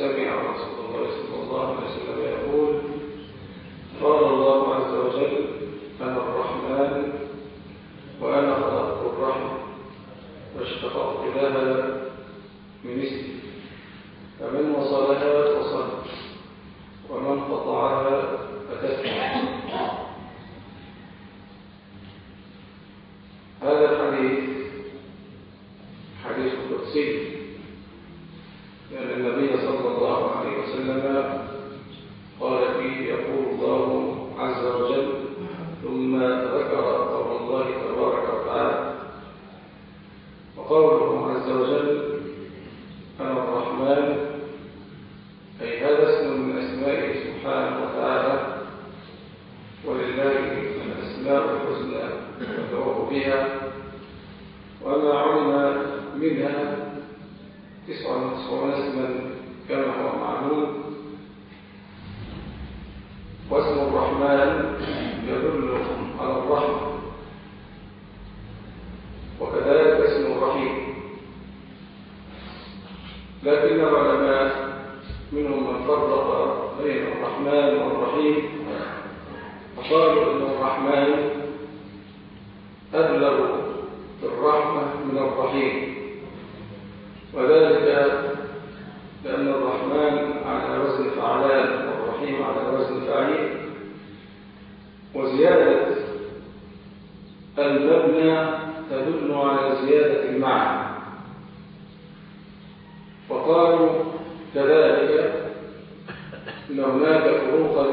Sehr Serbianos تسعة وتسعون اسما كما هو معلوم واسم الرحمن يدل على الرحمة. وكذلك اسم الرحيم. لكن العلماء منهم من فرق بين الرحمن والرحيم. فقالوا إن الرحمن أبلغ في الرحمة من الرحيم. وذلك لأن الرحمن على وزن فعلان والرحيم على وزن فعيل وزيادة المبنى تدل على زيادة المعنى. وقالوا كذلك أن هناك فروقا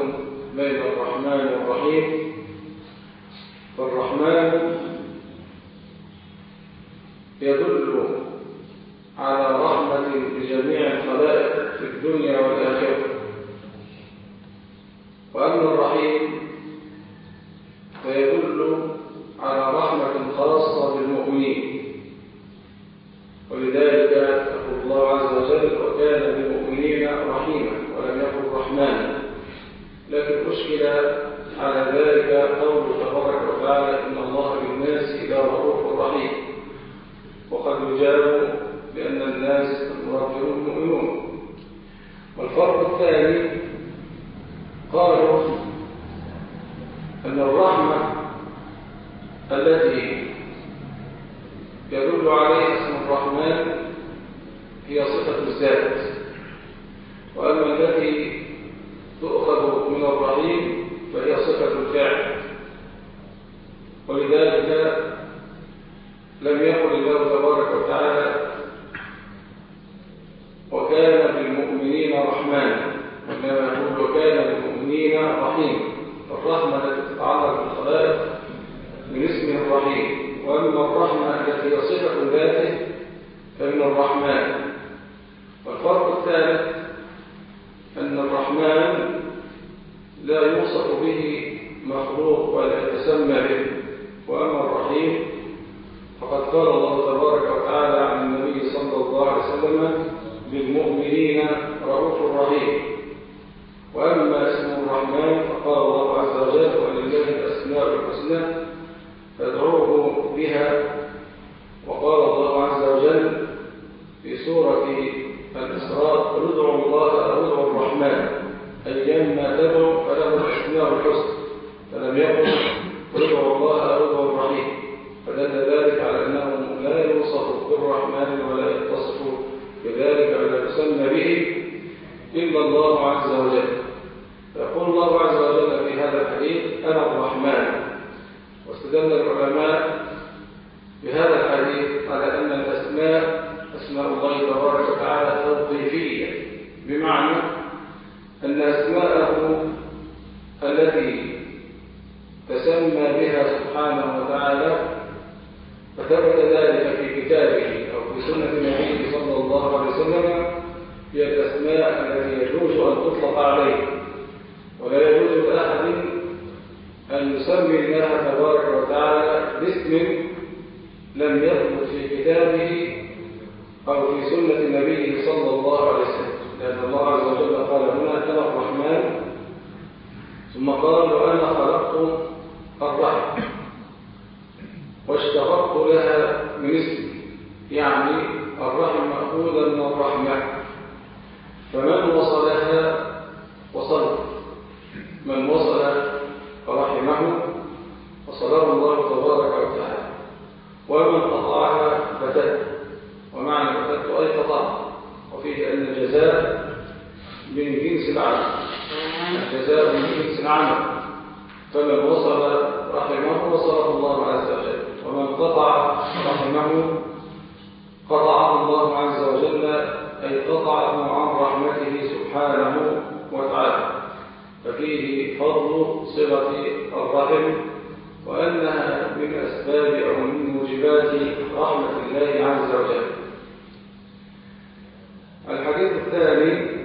بين الرحمن والرحيم. فالرحمن يدل لجميع الخلائق في الدنيا والآخرة. وأما الرحيم فيدل على رحمة خاصة بالمؤمنين. ولذلك يقول الله عز وجل وكان بالمؤمنين رحيما ولم يقل رحمانا لكن أشكل على ذلك قوله تبارك وتعالى إن الله بالناس لرؤوف رحيم وقد يجاب والفرق الثاني قالوا أن الرحمة التي يدل عليها اسم الرحمن هي صفة الذات وأما التي تؤخذ من الرحيم فهي صفة الفعل. ولذلك لم يقل الله تبارك وتعالى وكان بالمؤمنين رحمانا وإنما يقول وكان بالمؤمنين رحيما الرحمة التي تتعلق بالخلائق من اسمه الرحيم وأما الرحمة التي هي صفة ذاته فمن الرحمن. والفرق الثالث أن الرحمن لا يوصف به مخلوق ولا يتسمى به وأما الرحيم فقد قال الله تبارك وتعالى عن النبي صلى الله عليه وسلم بالمؤمنين رؤوف رحيم. وأما اسم الرحمن فقال الله عز وجل ولله الأسماء الحسنى فادعوه بها. وقال الله عز وجل في سورة الإسراء قل ادعوا الله أو ادعوا الرحمن أيما تدعو فله الأسماء الحسنى فلم يقل قل ادعوا الله أو ادعوا الرحيم. فدل ذلك على أنه لا يوصف بالرحمن ولا يتصف بذلك ولا يسمى به إلا الله عز وجل. فيقول الله عز وجل في هذا الحديث أنا الرحمن. واستدل العلماء بهذا الحديث على أن الأسماء أسماء الله تبارك وتعالى توظيفية بمعنى أن أسماءه التي تسمى بها سبحانه وتعالى ثبت ذلك في كتابه أو في سنة النبي صلى الله عليه وسلم هي الأسماء التي يجوز أن تطلق عليه ولا يجوز لأحد أن يسمي الله تبارك لم يثبت في كتابه أو في سنة النبي صلى الله عليه وسلم. لأن الله عز وجل قال هنا أنا الرحمن. ثم قال وأنا خلقت الرحم واشتققت لها من اسم يعني الرحم مأخوذا من الرحمة. فمن وصلها وصل من وصل رحمه وصله الله تبارك وتعالى ومن قطعها فتت ومعنى فتت أي قطع وفيه أن الجزاء من جنس العمل الجزاء من جنس العمل فمن وصل رحمه وصله الله عز وجل ومن قطع رحمه قطعه الله عز وجل أي قطعه عن رحمته سبحانه وتعالى. ففيه فضل صلة الرحم وأنها من أسباب أو من موجبات رحمة الله عز وجل الحديث الثاني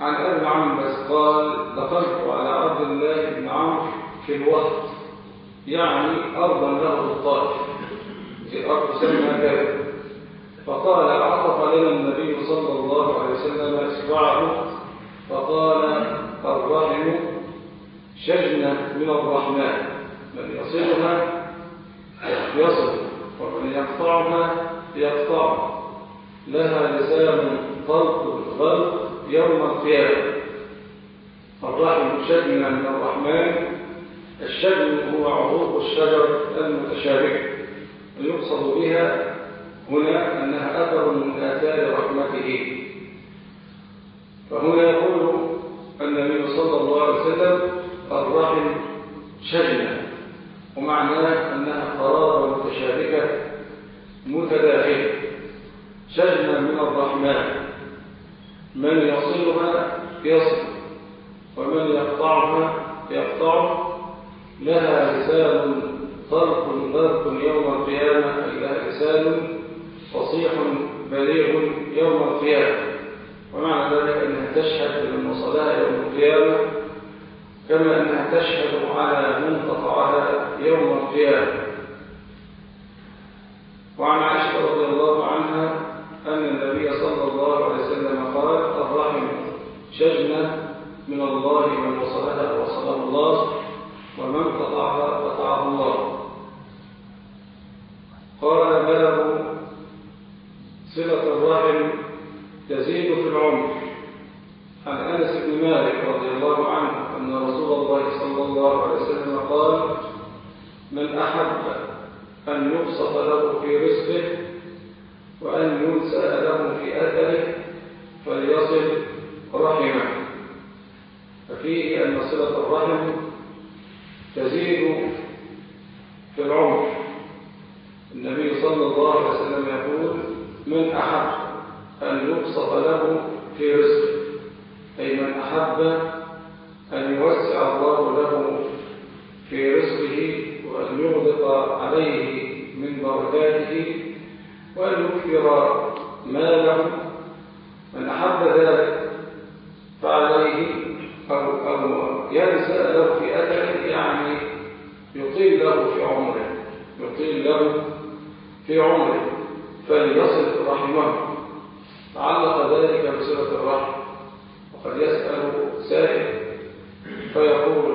عن أبي عمرو قال دخلت على عبد الله بن عمرو في الوقت يعني أرضا له الطائف في أرض سمى كذا فقال عطف لنا النبي صلى الله عليه إصبعه فقال الرحم شجنة من الرحمن. من يصلها؟ يصل. ومن يقطعها؟ يقطع. لها لسان طلق غلق يوم القيامة. الرحم شجنة من الرحمن. الشجن هو عروق الشجر المتشابكة ويقصد بها هنا أنها أثر من آثار رحمته. فهنا يقول النبي صلى الله عليه وسلم الرحم شجنة ومعناه أنها قرارة متشابكة متداخلة. شجنة من الرحمن. من يصلها يصل ومن يقطعها يقطع. لها لسان طرق برق يوم القيامة لها لسان فصيح بليغ يوم القيامة. ومعنى ذلك تشهد وصلها يوم القيامة كما أنها تشهد على من قطعها يوم القيامة وعن عائشة رضي الله عنها أن النبي صلى الله عليه وسلم قال الرحم شجنة من الله من وصلها وصله الله ومن قطعها قطعه الله قال بلغ صلة الرحم تزيد في العمر عن أنس بن مالك رضي الله عنه أن رسول الله صلى الله عليه وسلم قال من أحب أن يبسط له في رزقه وأن ينسى له في أثره فليصل رحمه ففيه أن صلة الرحم تزيد في العمر النبي صلى الله عليه وسلم يقول من أحب أن يبسط له في رزقه أي من أحب أن يوسع الله له في رزقه وأن يغلق عليه من بركاته يكثر ماله من أحب ذلك فعليه أو, أو ينسى له في أثره يعني يطيل له في عمره يطيل له في عمره. فليصل رحمه. تعلق ذلك بصلة الرحم وقد يسأل سائل فيقول